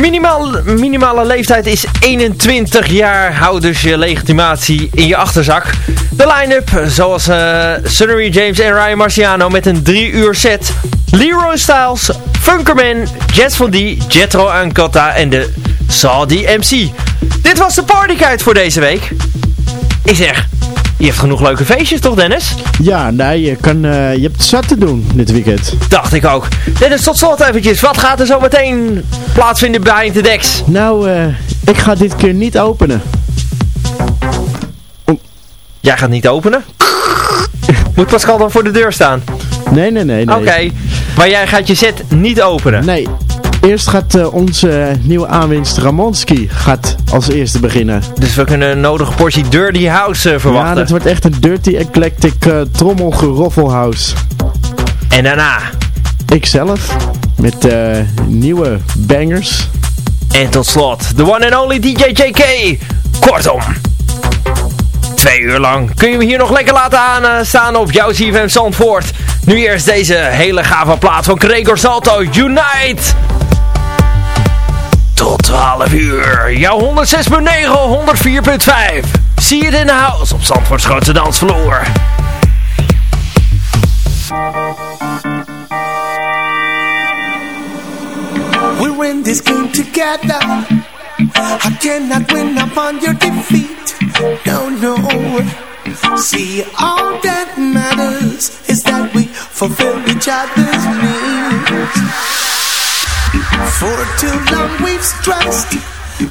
De minimale, leeftijd is 21 jaar. Houd dus je legitimatie in je achterzak. De line-up, zoals uh, James en Ryan Marciano met een 3 uur set. Leroy Styles, Funkerman, Jets van D, Jetro Ancota en de Saudi MC. Dit was de partykuit voor deze week. Ik zeg, je hebt genoeg leuke feestjes toch Dennis? Ja, nee, je, kan, uh, je hebt zat te doen dit weekend. Dacht ik ook. Dennis, tot slot eventjes. Wat gaat er zo meteen plaatsvinden bij de Dex? Nou, uh, ik ga dit keer niet openen. Jij gaat niet openen? Moet Pascal dan voor de deur staan? Nee, nee, nee. nee. Oké, maar jij gaat je set niet openen? Nee, Eerst gaat uh, onze nieuwe aanwinst Ramonski gaat als eerste beginnen. Dus we kunnen een nodige portie Dirty House uh, verwachten. Ja, dat wordt echt een Dirty Eclectic uh, trommelgeroffelhouse. En daarna? Ikzelf, met nieuwe bangers. En tot slot, the one and only DJ JK. Kortom, twee uur lang kun je me hier nog lekker laten aanstaan op jouw CFM Zandvoort. Nu eerst deze hele gave plaat van Gregor Salto, Unite! Tot 12 uur. Jouw 106.9, 104.5. Zie het in de house op Zandvoorts grootste dansvloer. We're in this game together. I cannot win upon your defeat. No, no. See, all that matters is that we fulfill each other's needs. For too long we've stressed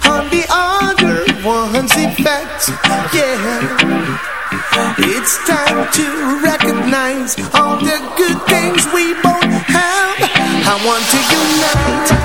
on the other one's effects. Yeah. It's time to recognize all the good things we both have. I want to unite.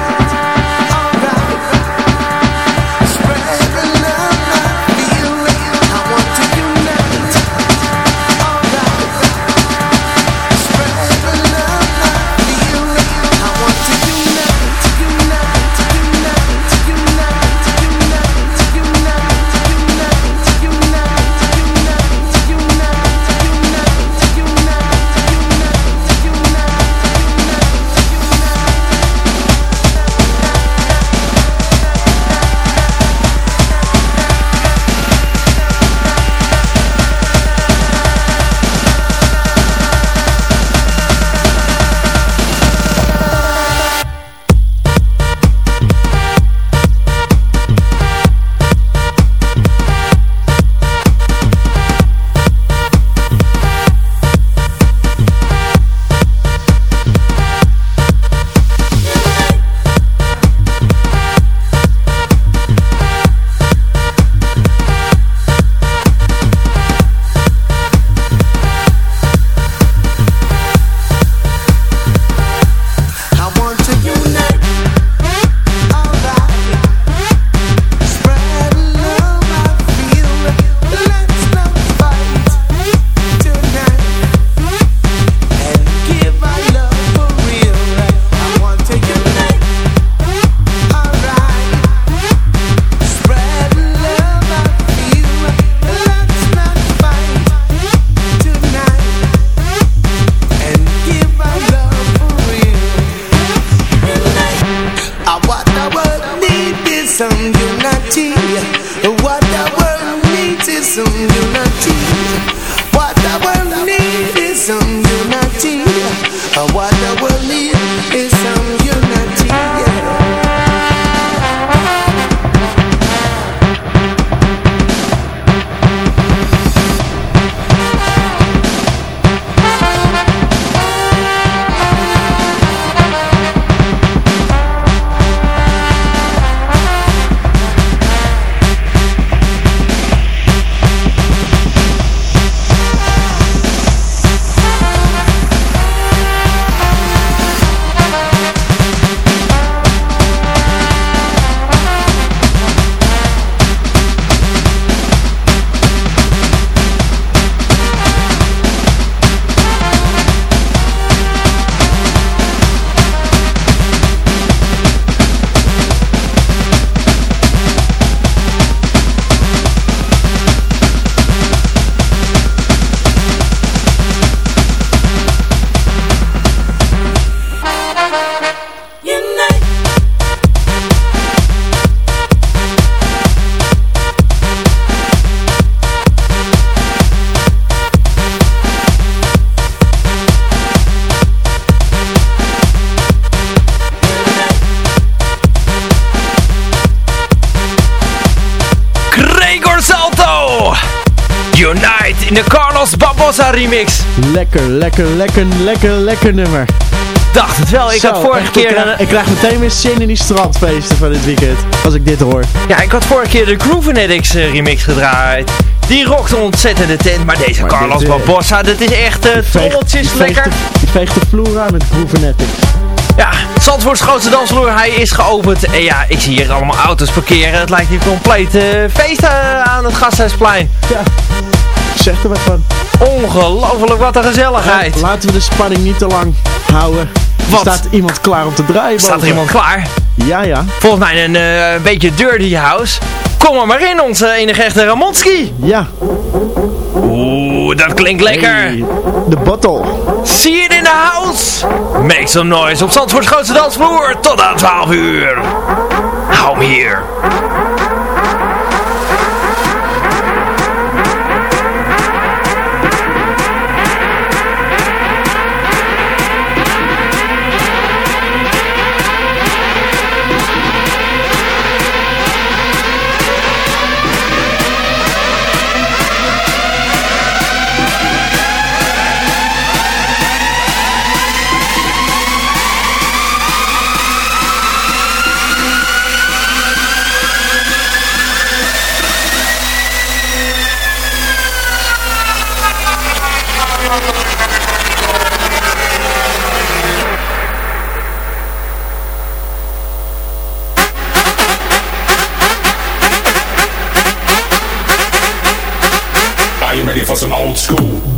some unity. What the world needs is some Remix. Lekker, lekker, lekker, lekker, lekker nummer. Dacht het wel, ik Zo, had vorige keer... Ik krijg, ik krijg meteen weer zin in die strandfeesten van dit weekend. Als ik dit hoor. Ja, ik had vorige keer de Groovenetics uh, remix gedraaid. Die rockte ontzettend de tent, maar deze Maar Carlos dit, uh, Barbosa, dat is echt uh, lekker. Die veegt de vloer aan met Groovenetic. Ja, Zandvoorts grootste dansvloer, hij is geopend. En ja, ik zie hier allemaal auto's parkeren. Het lijkt hier compleet uh, feest aan het Gasthuisplein. Ja, zeg er wat van. Ongelooflijk, wat een gezelligheid. Laten we de spanning niet te lang houden. Wat? Staat iemand klaar om te draaien Staat er iemand klaar? Ja, ja. Volgens mij een uh, beetje dirty house. Kom er maar in, onze enige echte Ramonski. Ja. Oeh, dat klinkt lekker. Hey, de bottle. See it in the house. Make some noise op Zandvoorts grootste dansvloer. Tot aan 12 uur. Hou me hier. Old school?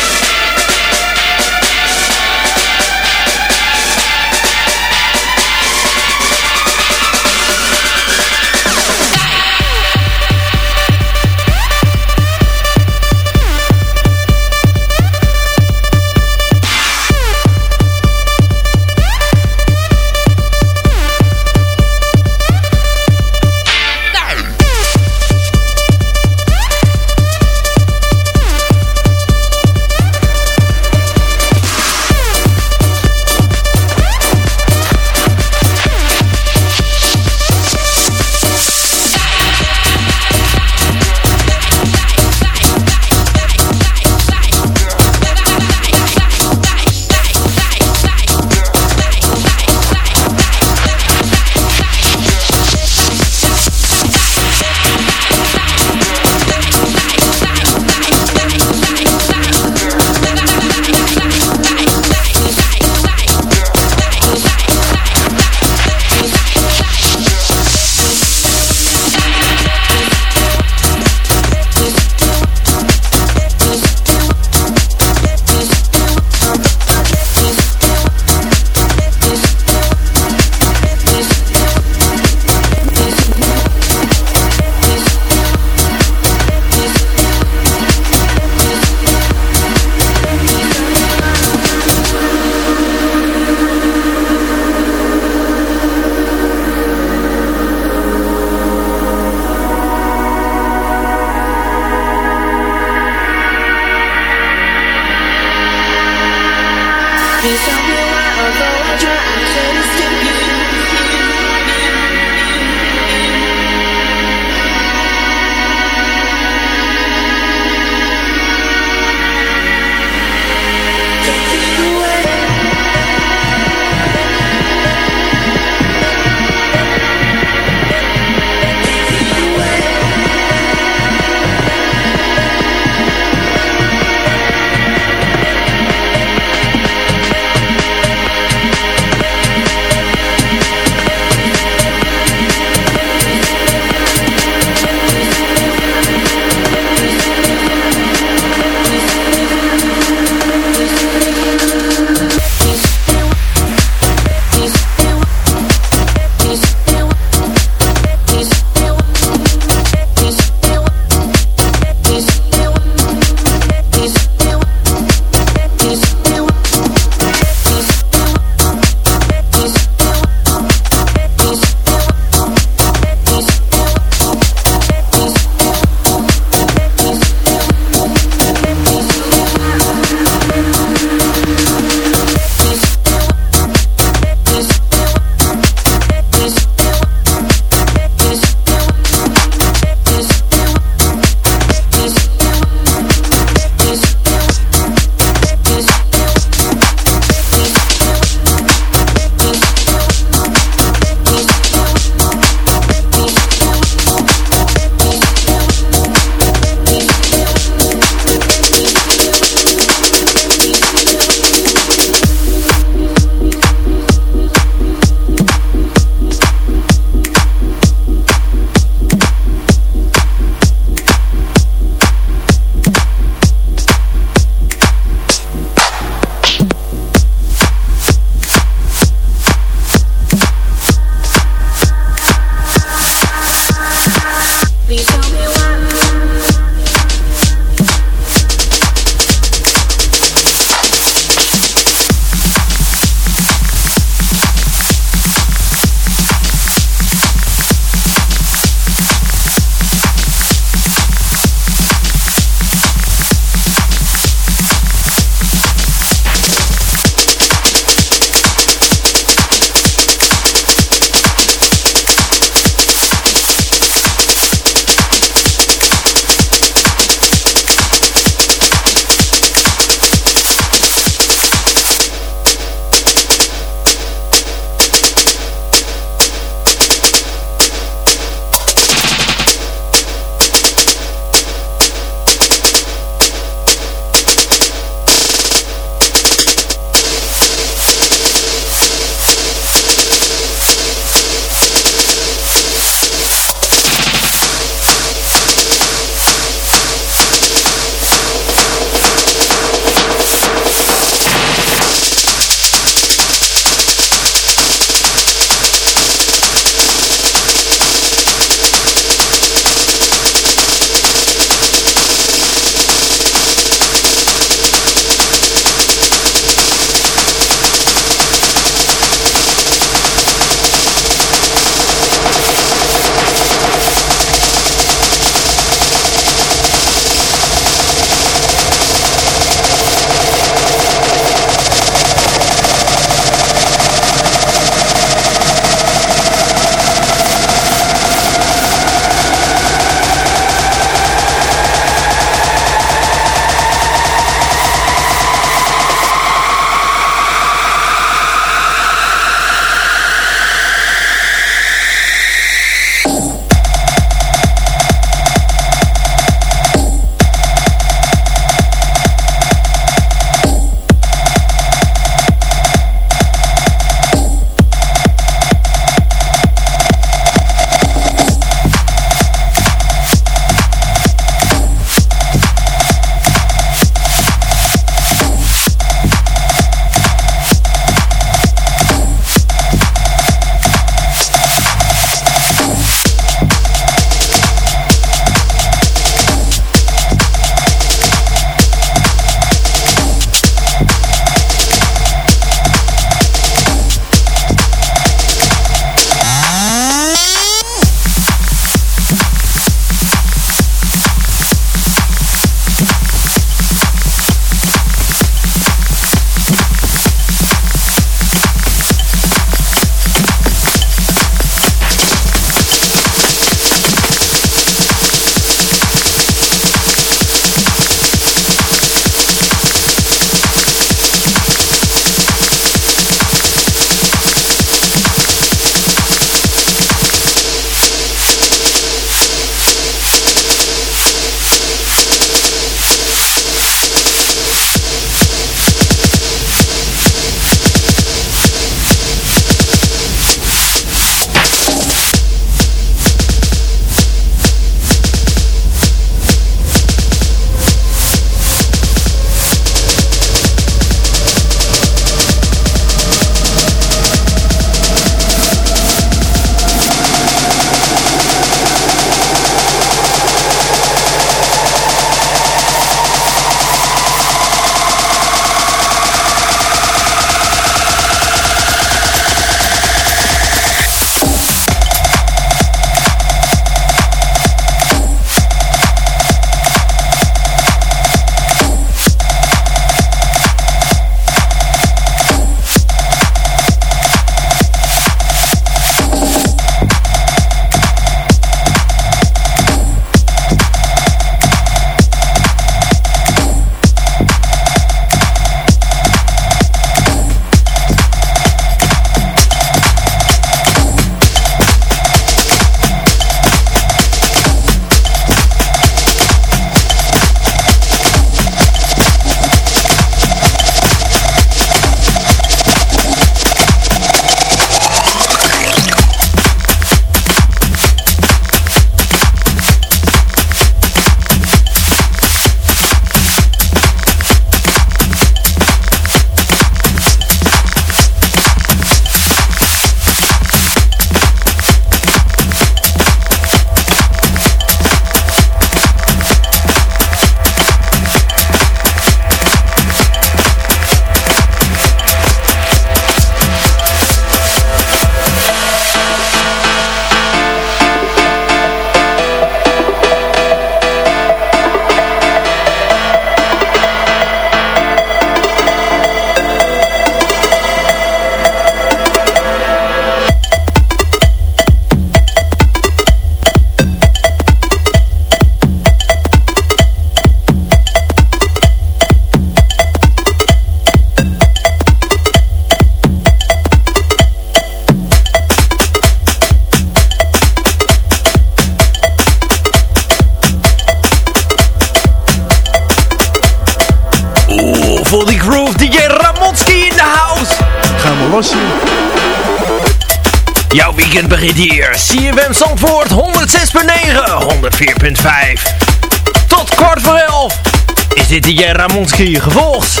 Ramonski gevolgd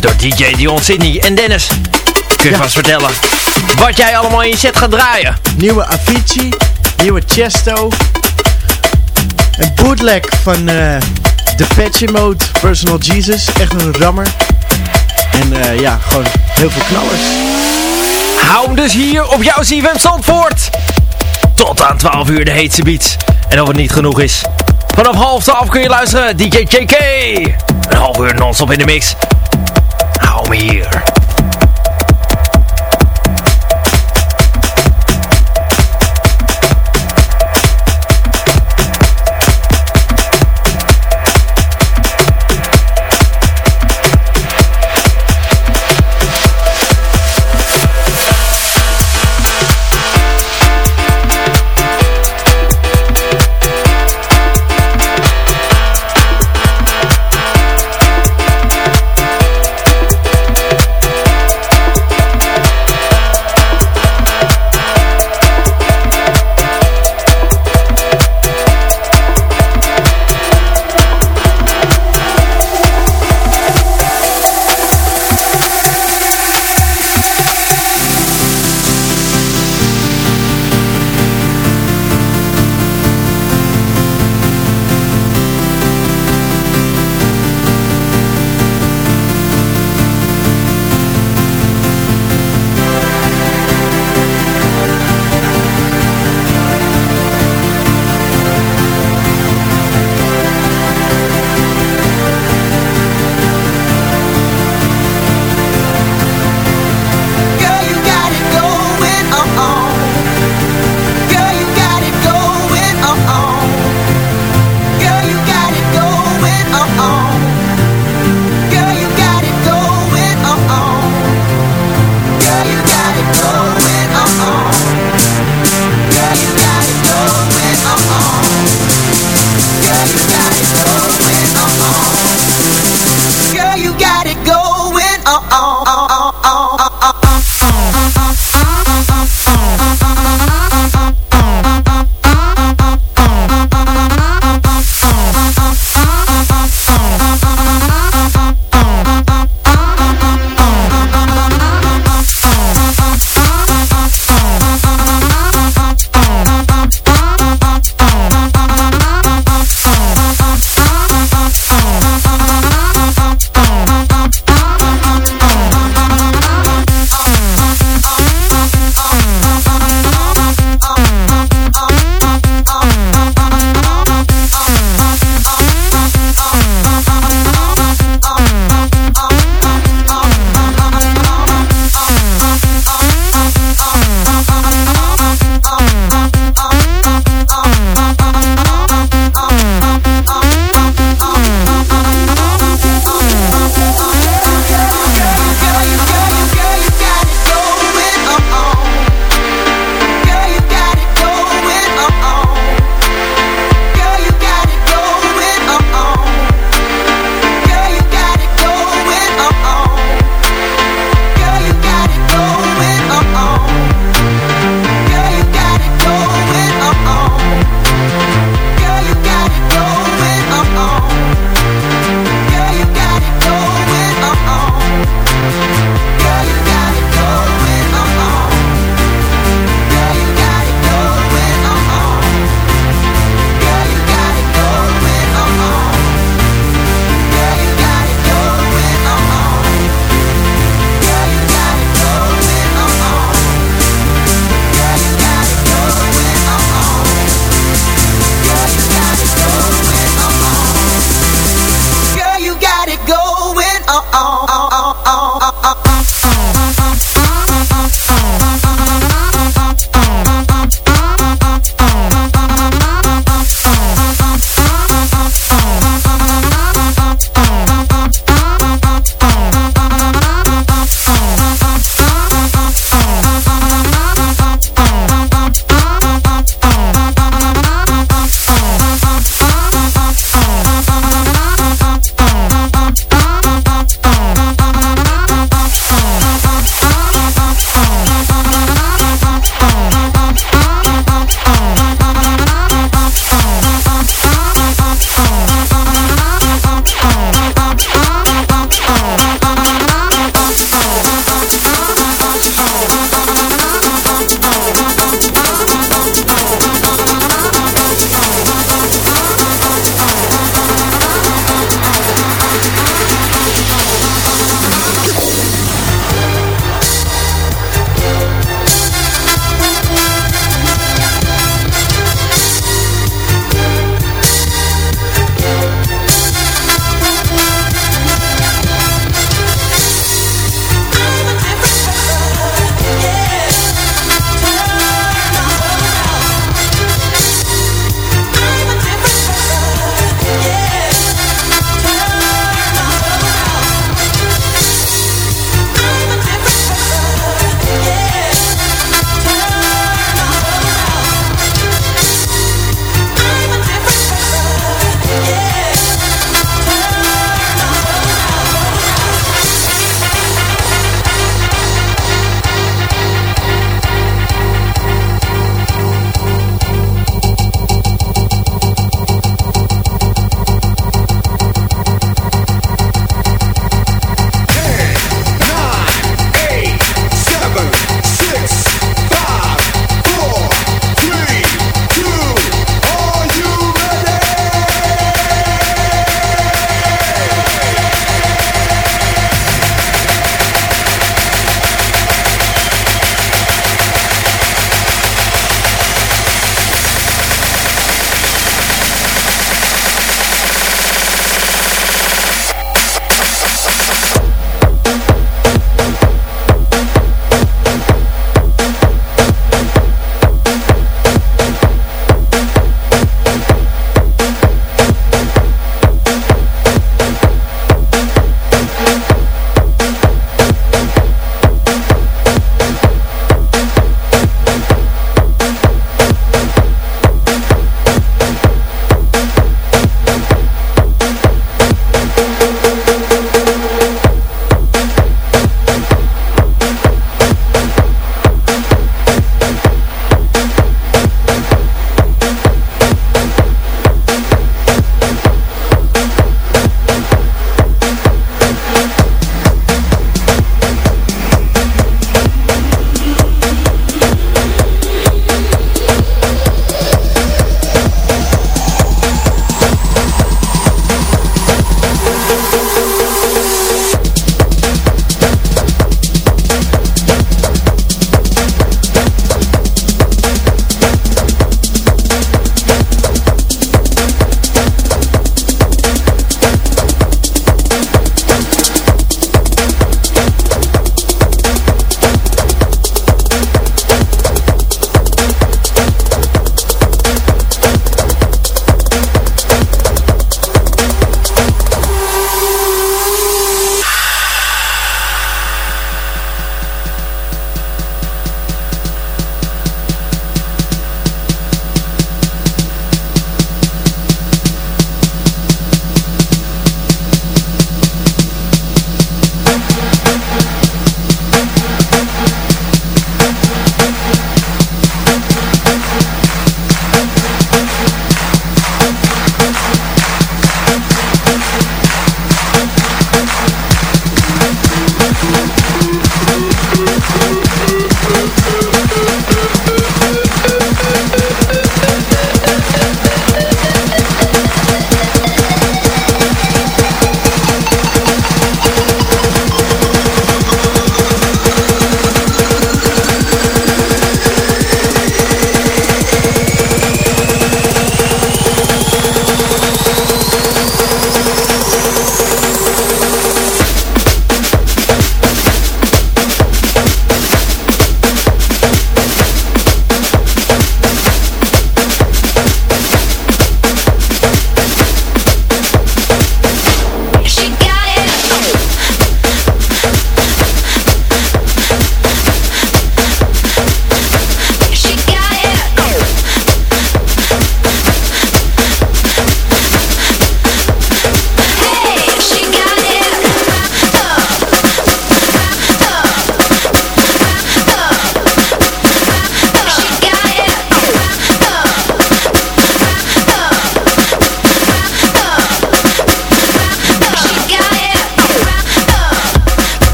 door DJ Dion Sydney en Dennis. Kun je Ja. vast vertellen wat jij allemaal in je set gaat draaien? Nieuwe Avicii. Nieuwe Chesto. Een bootleg van eh Depeche Mode Personal Jesus. Echt een rammer. En eh, ja, gewoon heel veel knallers. Hou hem dus hier op jouw CFM Zandvoort. Tot aan 12 uur de heetste beats. En of het niet genoeg is. Vanaf half 12 kun je luisteren DJ JK. Half uur non-stop in de mix. Hou me hier.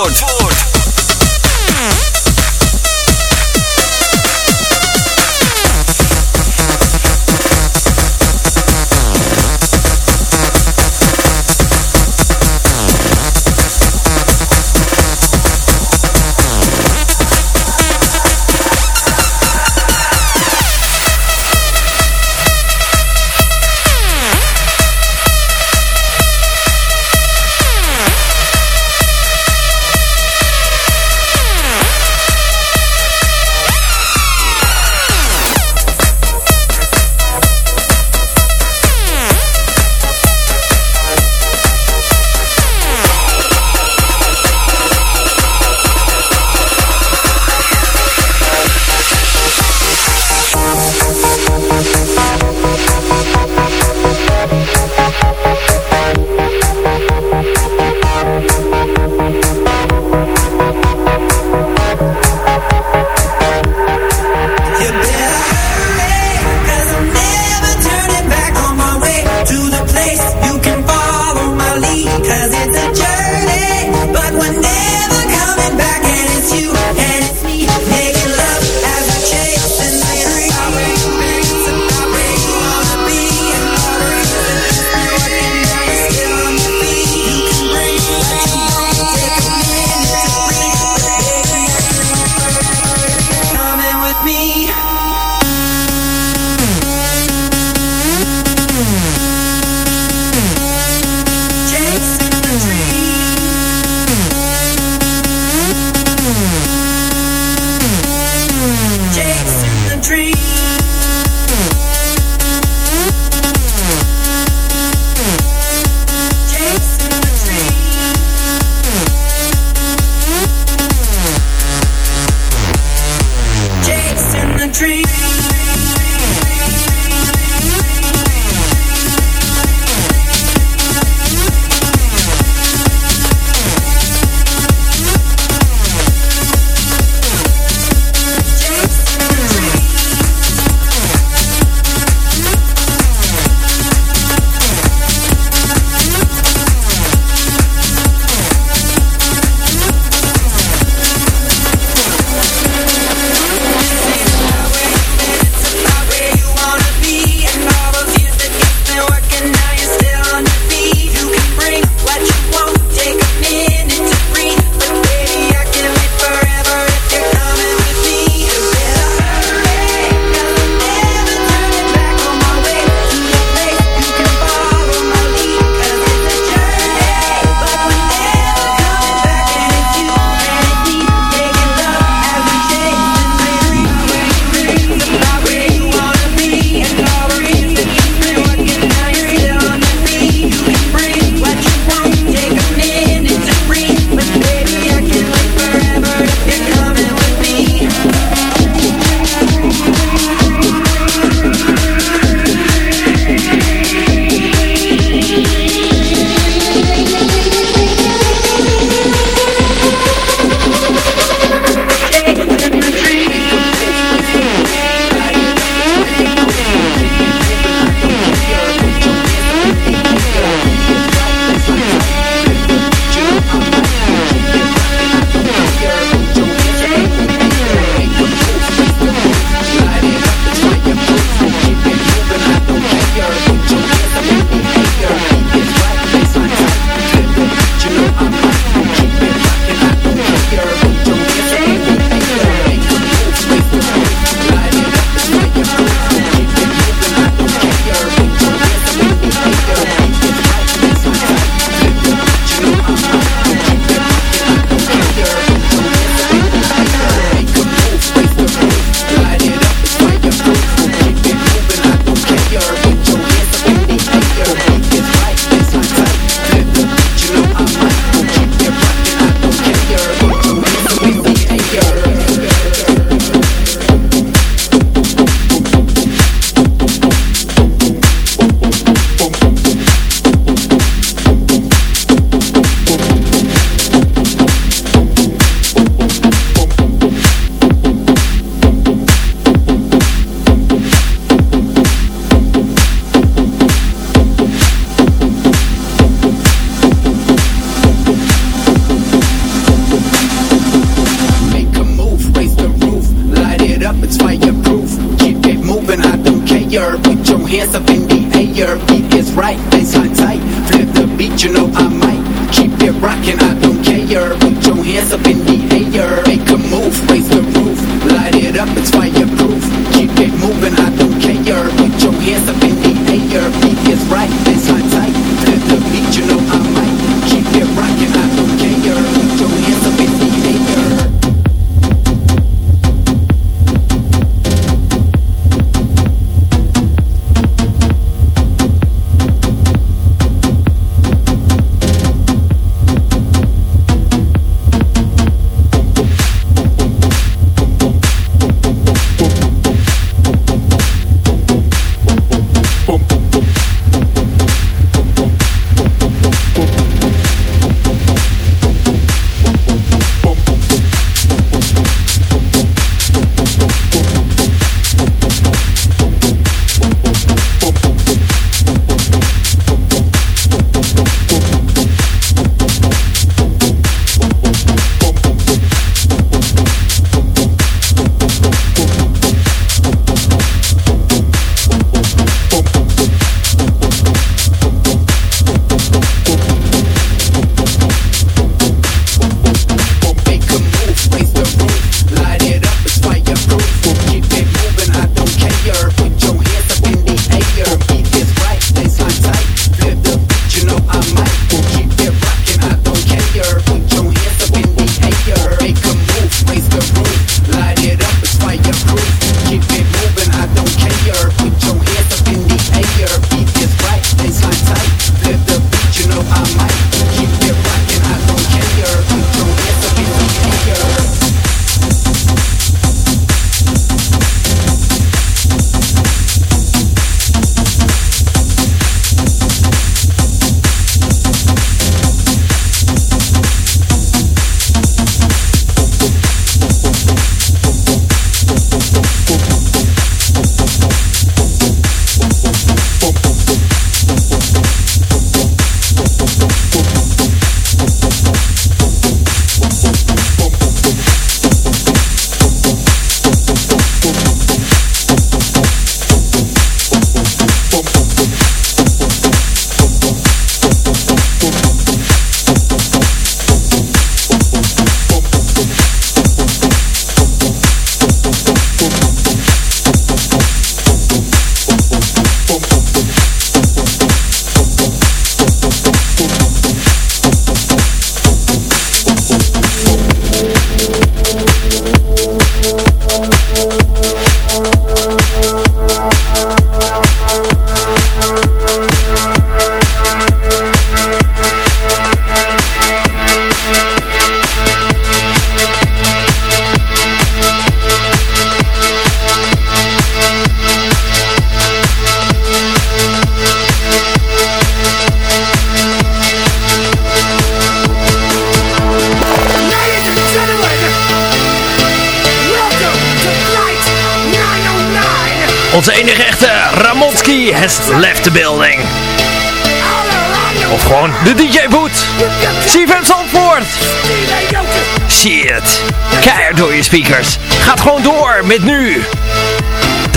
Zandvoort.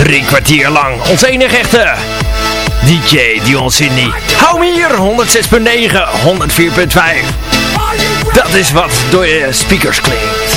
Drie kwartier lang. Ons enige echte DJ Dion Sydney. Hou me hier. 106.9, 104.5. Dat is wat door je speakers klinkt.